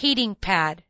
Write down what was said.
heating pad.